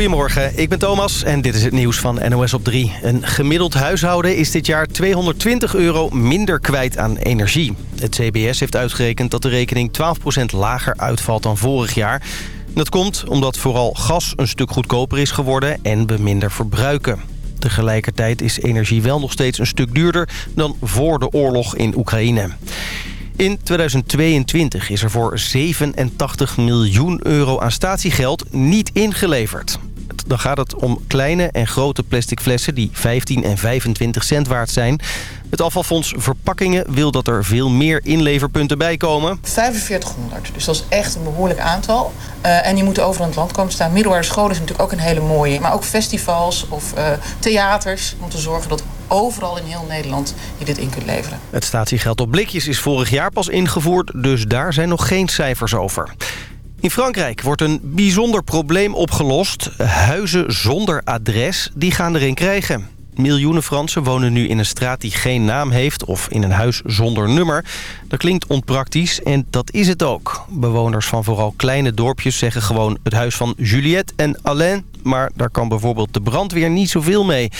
Goedemorgen, ik ben Thomas en dit is het nieuws van NOS op 3. Een gemiddeld huishouden is dit jaar 220 euro minder kwijt aan energie. Het CBS heeft uitgerekend dat de rekening 12% lager uitvalt dan vorig jaar. Dat komt omdat vooral gas een stuk goedkoper is geworden en we minder verbruiken. Tegelijkertijd is energie wel nog steeds een stuk duurder dan voor de oorlog in Oekraïne. In 2022 is er voor 87 miljoen euro aan statiegeld niet ingeleverd. Dan gaat het om kleine en grote plastic flessen die 15 en 25 cent waard zijn. Het afvalfonds Verpakkingen wil dat er veel meer inleverpunten bij komen. 4500, dus dat is echt een behoorlijk aantal. Uh, en die moeten overal in het land komen staan. Middelbare scholen is natuurlijk ook een hele mooie. Maar ook festivals of uh, theaters om te zorgen dat overal in heel Nederland je dit in kunt leveren. Het statiegeld op blikjes is vorig jaar pas ingevoerd, dus daar zijn nog geen cijfers over. In Frankrijk wordt een bijzonder probleem opgelost. Huizen zonder adres, die gaan erin krijgen. Miljoenen Fransen wonen nu in een straat die geen naam heeft... of in een huis zonder nummer. Dat klinkt onpraktisch en dat is het ook. Bewoners van vooral kleine dorpjes zeggen gewoon... het huis van Juliette en Alain. Maar daar kan bijvoorbeeld de brandweer niet zoveel mee.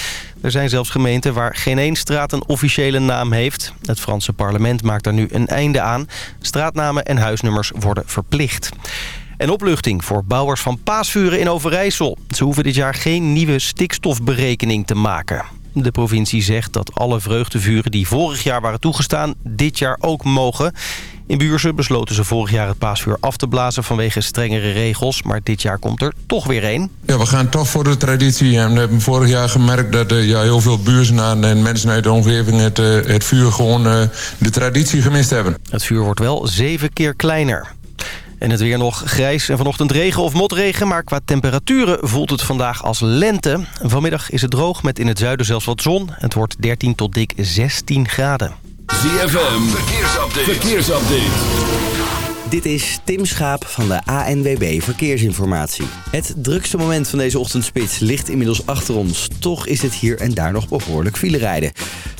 Er zijn zelfs gemeenten waar geen één straat een officiële naam heeft. Het Franse parlement maakt daar nu een einde aan. Straatnamen en huisnummers worden verplicht. En opluchting voor bouwers van paasvuren in Overijssel. Ze hoeven dit jaar geen nieuwe stikstofberekening te maken. De provincie zegt dat alle vreugdevuren die vorig jaar waren toegestaan... dit jaar ook mogen. In Buurse besloten ze vorig jaar het paasvuur af te blazen vanwege strengere regels. Maar dit jaar komt er toch weer één. Ja, we gaan toch voor de traditie. En we hebben vorig jaar gemerkt dat uh, ja, heel veel buurzen en mensen uit de omgeving het, uh, het vuur gewoon uh, de traditie gemist hebben. Het vuur wordt wel zeven keer kleiner. En het weer nog grijs en vanochtend regen of motregen. Maar qua temperaturen voelt het vandaag als lente. Vanmiddag is het droog met in het zuiden zelfs wat zon. Het wordt 13 tot dik 16 graden. ZFM, verkeersupdate. verkeersupdate. Dit is Tim Schaap van de ANWB Verkeersinformatie. Het drukste moment van deze ochtendspits ligt inmiddels achter ons. Toch is het hier en daar nog behoorlijk file rijden.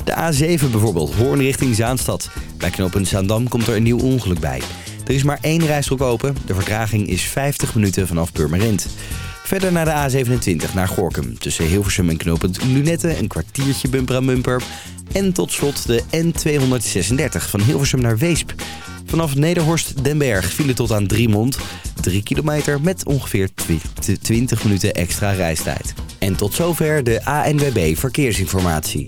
De A7 bijvoorbeeld, Hoorn richting Zaanstad. Bij knooppunt Zaandam komt er een nieuw ongeluk bij. Er is maar één rijstrook open. De vertraging is 50 minuten vanaf Purmerend. Verder naar de A27 naar Gorkum. Tussen Hilversum en knooppunt Lunette een kwartiertje bumper aan bumper. En tot slot de N236 van Hilversum naar Weesp. Vanaf Nederhorst Den Berg vielen tot aan Driemond. 3 kilometer met ongeveer 20 minuten extra reistijd. En tot zover de ANWB Verkeersinformatie.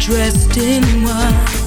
dressed in white.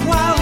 while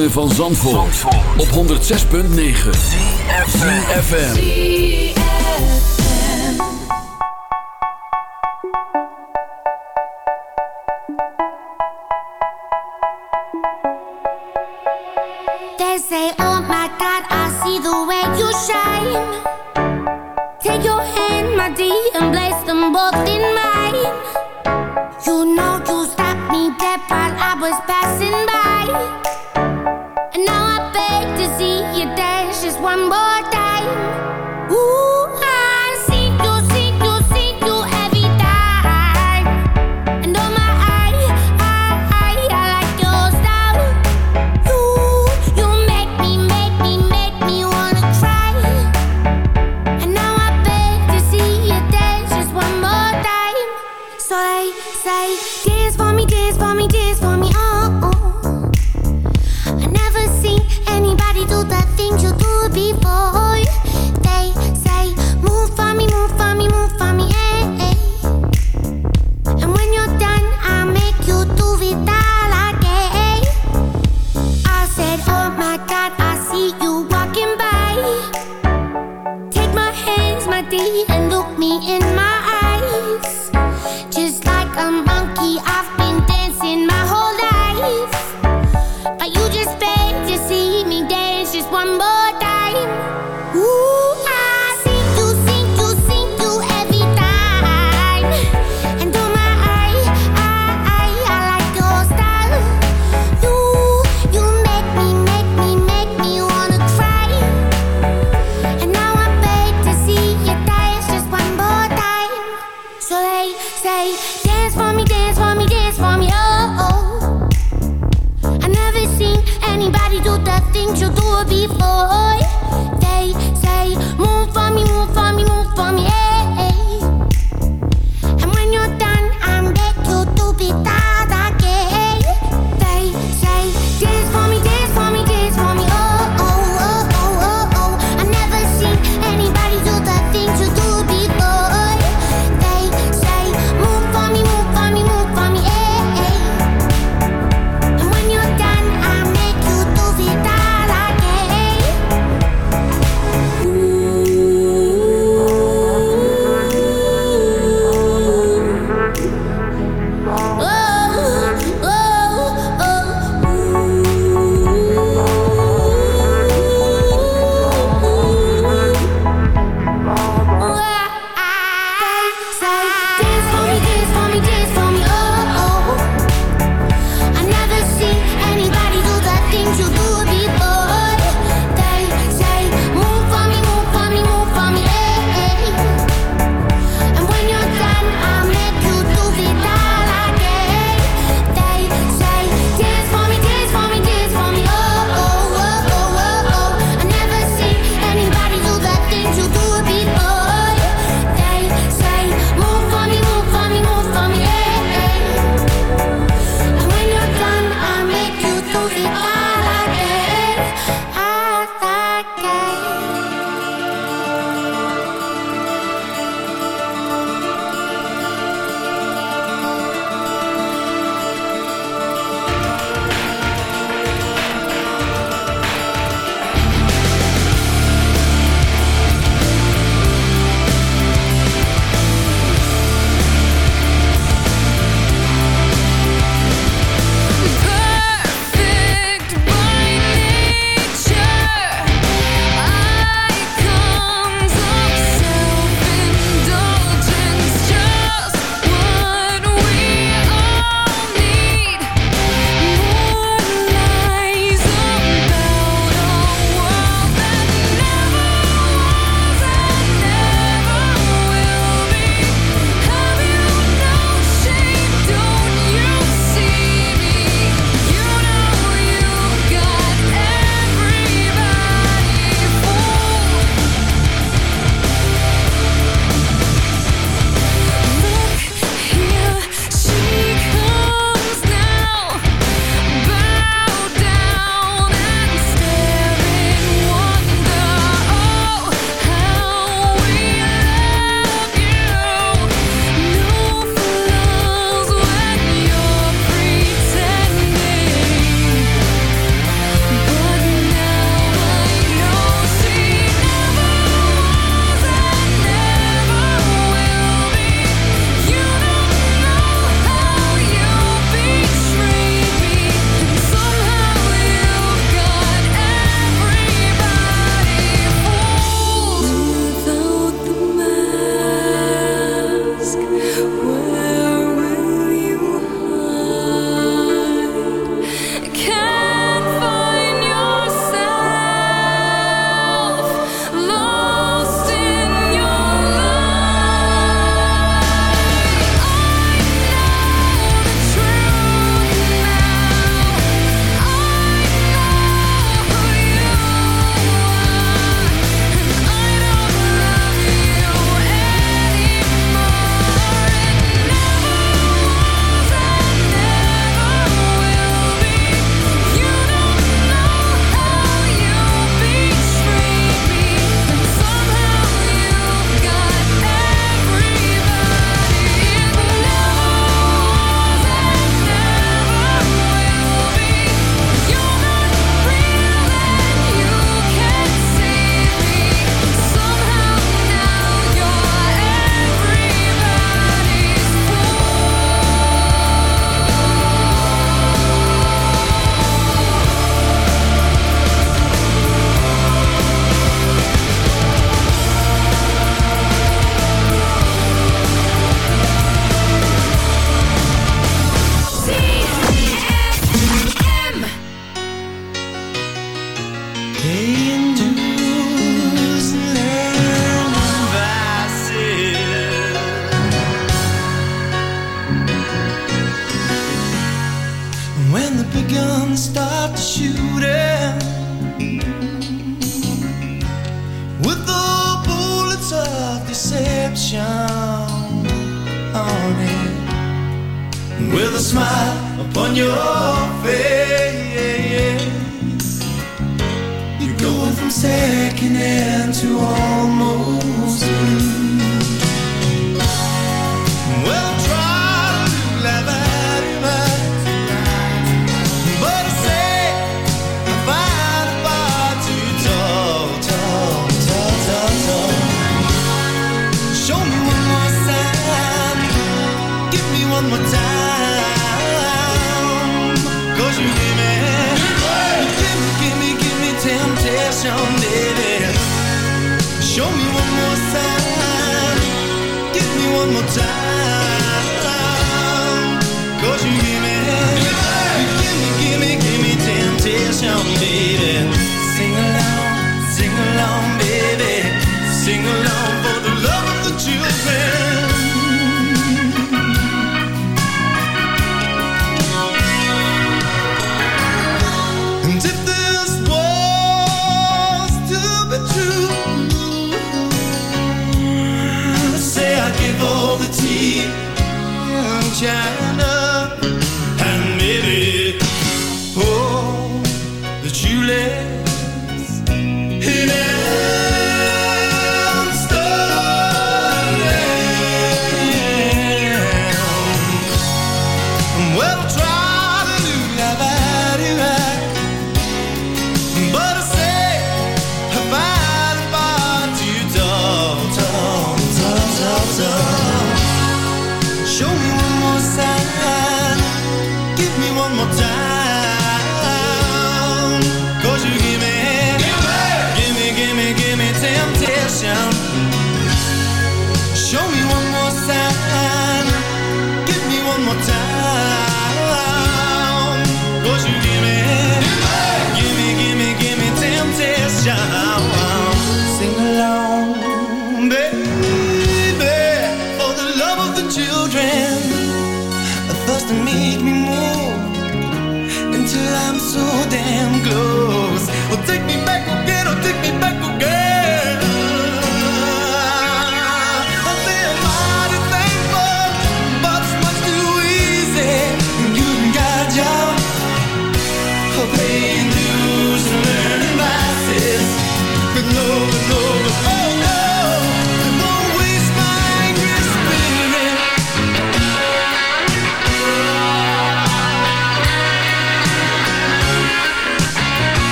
ritme van Zandvoort, Zandvoort. op 106.9 CFFM They say oh my god I see the way you shine. Take your hand my dear and place them both in mine. You know you stopped me dead while I was passing by time,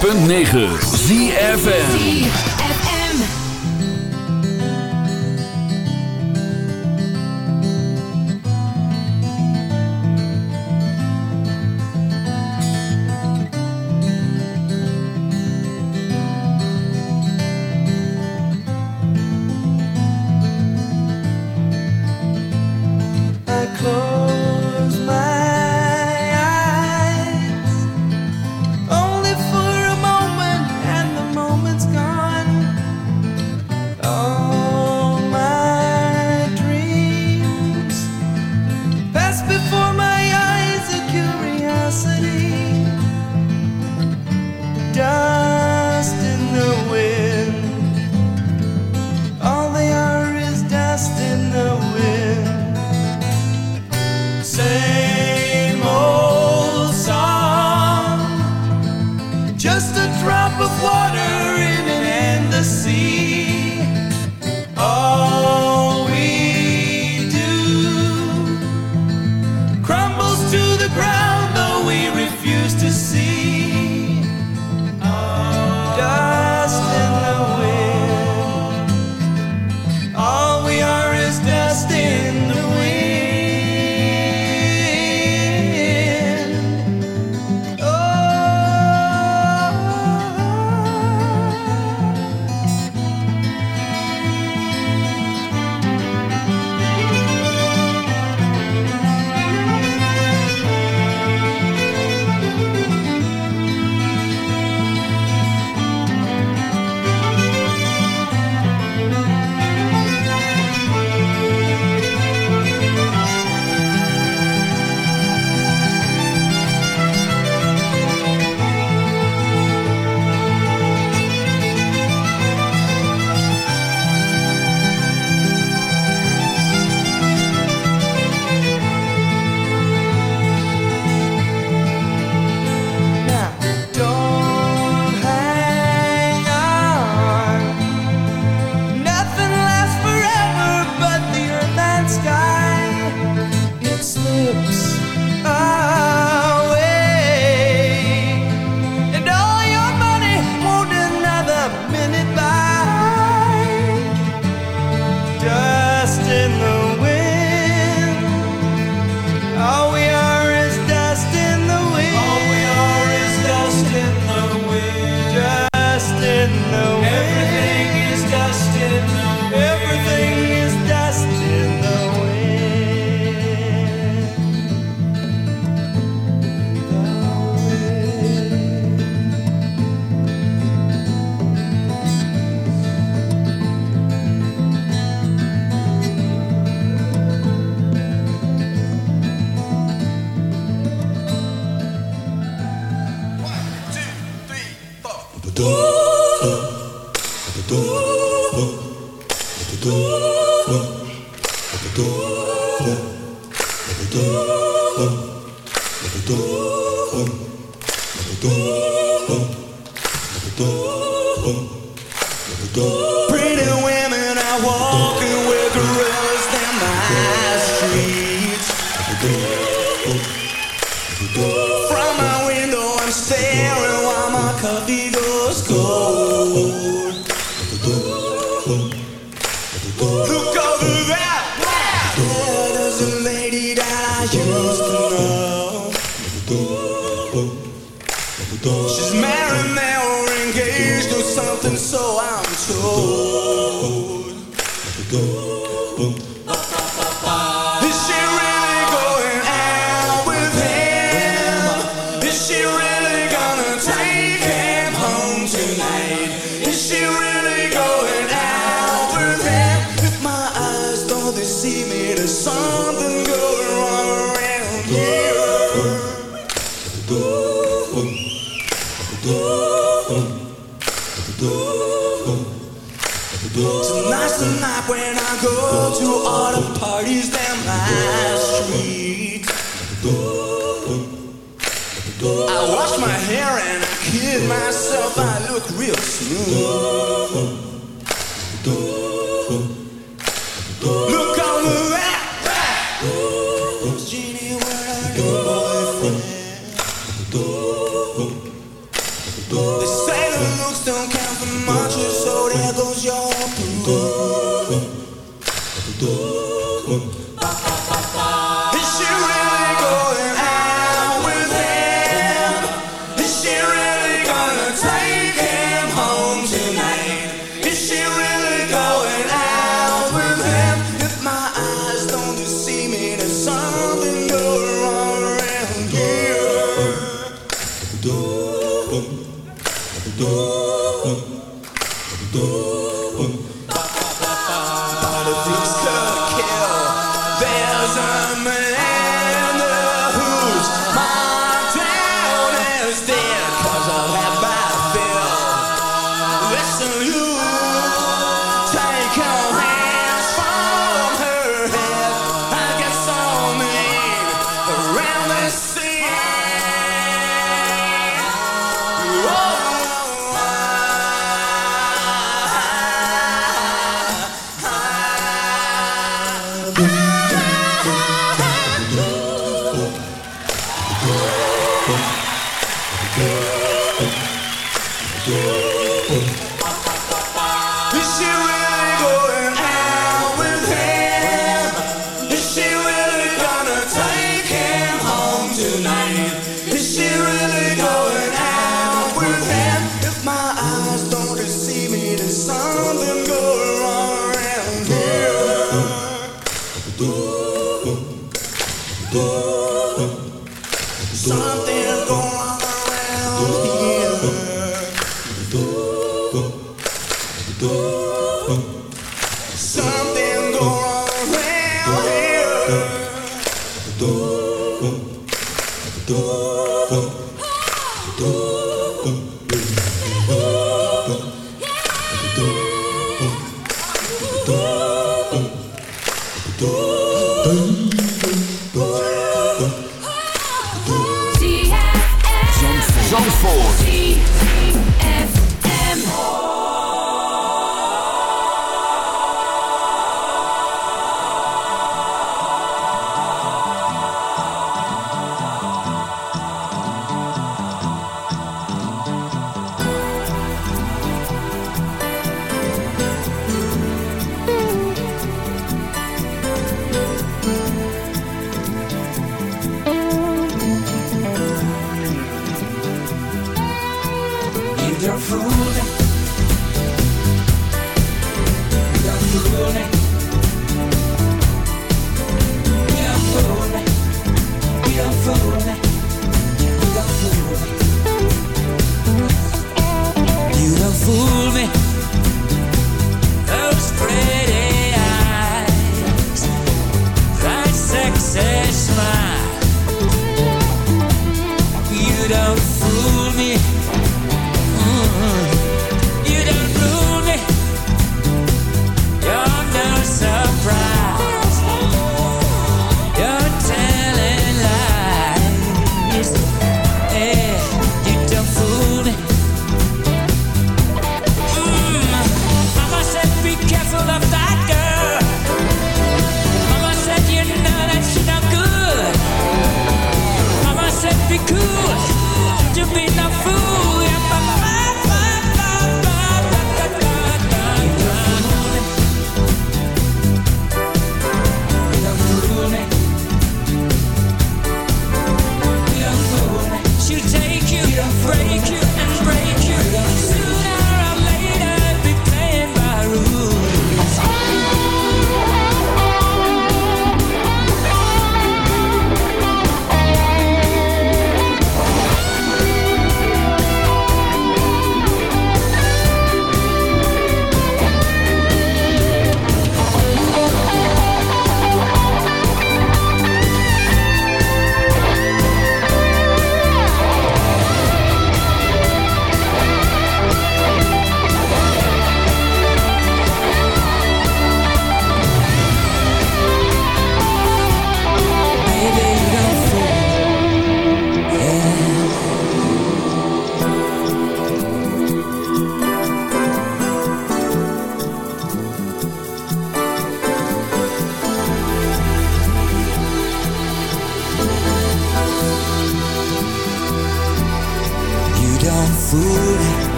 106.9 ZFN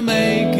make